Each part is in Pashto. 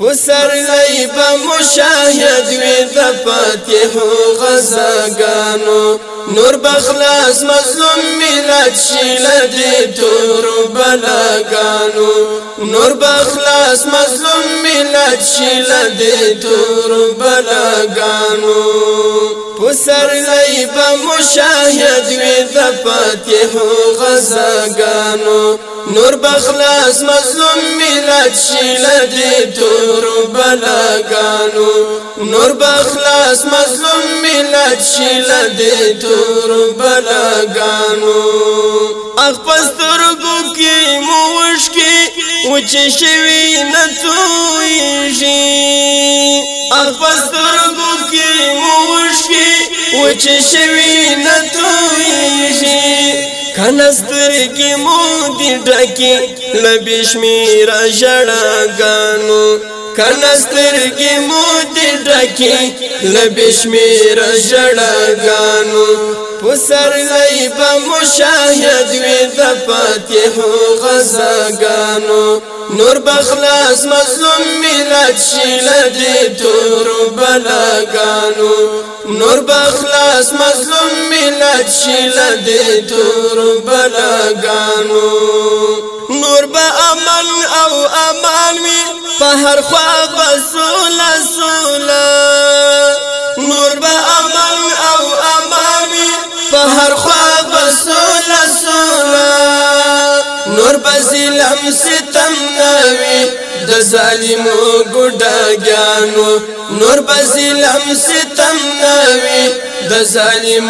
پسر لیب مشاهد وی د فاتح غزاګانو نور بخلاص مظلوم ملت شیل دې تور بلاګانو نور بخلاص مظلوم ملت شیل دې تور بلاګانو پسر لیب مشاهد وی د فاتح غزاګانو نور بخلاص مظلوم ملت شیل دی تورو بلاگانو نور بخلاص مظلوم ملت شیل دی تورو بلاگانو اخ پسترگو کی موشکی وچی شوی نتویجی اخ پسترگو کی موشکی وچی شوی نتویجی کنسترګي مو دی ډکی لبیش می را ژړګانو کنسترګي مو دی ډکی لبیش می را ژړګانو پسر لیبا مشاهد وی د فاتح غزاګانو نور بخلاص مظلوم ملت شیل دی تور بلاګانو نور بخلاص مظلوم ملت شیل دی تور بلاګانو نور به امن او امان وی په هر خوا بسول سول نور به هر خوا بسول سولا نور بزلم ستم ناوي د ظالمو ګډا ګانو نور بزلم ستم ناوي ظالم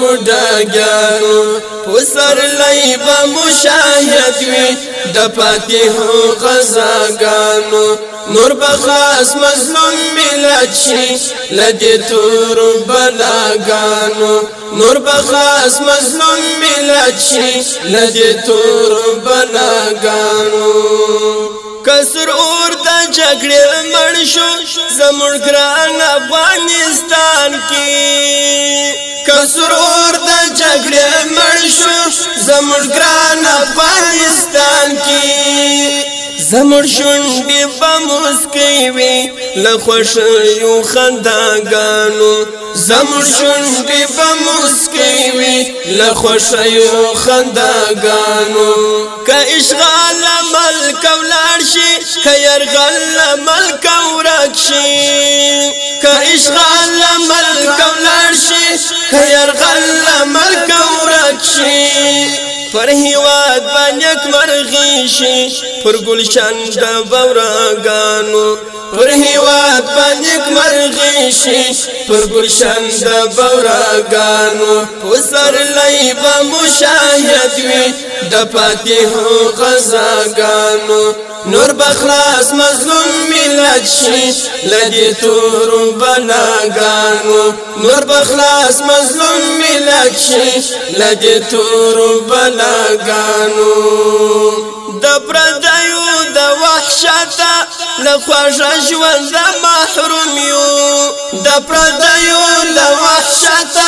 ګډاګانو پسر لای به مشاهد وي د فاتح غزاګانو نور بخاس مظلوم ملت شي لدی تور بلاګانو نور بخاس مظلوم ملت شي لدی تور بلاګانو کسر اور د جګړې مړ شو زموږ ګران افغانستان کې کسرور د جګړې مړ شو زموږ ګران افغانستان کې زموږ شونډې به مسکۍ وي له خوښیو خنداګانو زموږ شونډې به مسکۍ وي له خوښیو خنداګانو که اشغال ملک ولاړ شي که یرغل ملک ورک شي که اشغال ملک يرغل عمل کورک شي پر هیواد باندې مرغی شي پر گلشن د بورګانو پر هیواد باندې مرغی شي پر گلشن د بورګانو وسر لای به مشاهد وي د فاتحو غزاګانو نور بخلاص مظلوم ملت شي لدی تور بناګانو نور بخلاص مظلوم ملت شي لدی تور بناګانو د پردایو د وحشت له خوښ ژوند محروم یو د پردایو له وحشت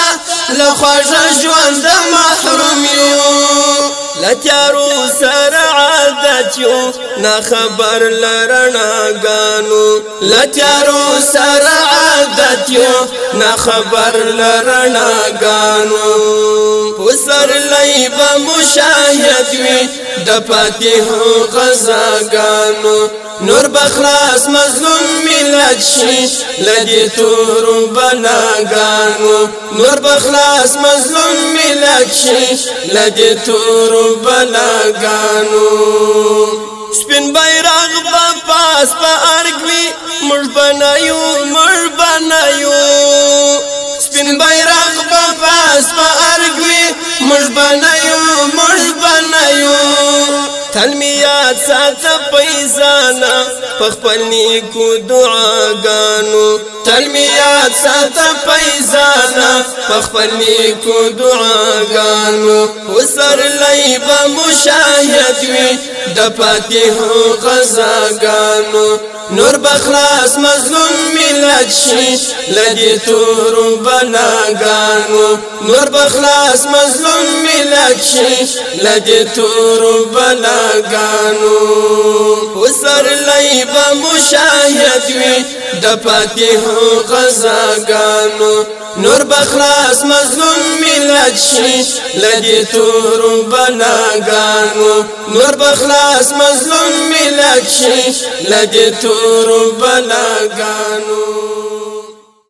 له خوښ ژوند محروم یو لتیارو سر عذاب چو نا خبر لرنا گانو لچارو سر عادت یو نا خبر لرنا گانو پسر لیب مشاهد وی د فاتح غزا گانو نور بخلاص مظلوم ملت شي لدی تور بلاګانو نور بخلاص مظلوم ملت شي لدی تور بلاګانو سپین بیرغ با پاس با ارگوی مر بنایو مر بنایو سپین بیرغ با پاس با ارگوی مر بنایو مر بنایو تلمیات ساتا پیسانا پخپل نیکو دعاګانو چل می یاد سات پیسانا پخپل نیکو دعاګانو وسر لیب مشاهد وی د فاتح غزاګانو نور بخلاص مظلوم ملت شي لدی تور بناګانو نور بخلاص مظلوم لکشي لدی تور بلاګانو وسر لیب مشاهد وی د فاتح غزاګانو نور بخلاص مظلوم ملت شي لدی تور بلاګانو نور بخلاص مظلوم ملت شي لدی تور بلاګانو